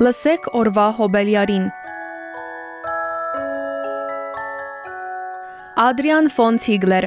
Լսեք օրվա հոբելյարին։ Ադրիան ֆոն Ցիգլեր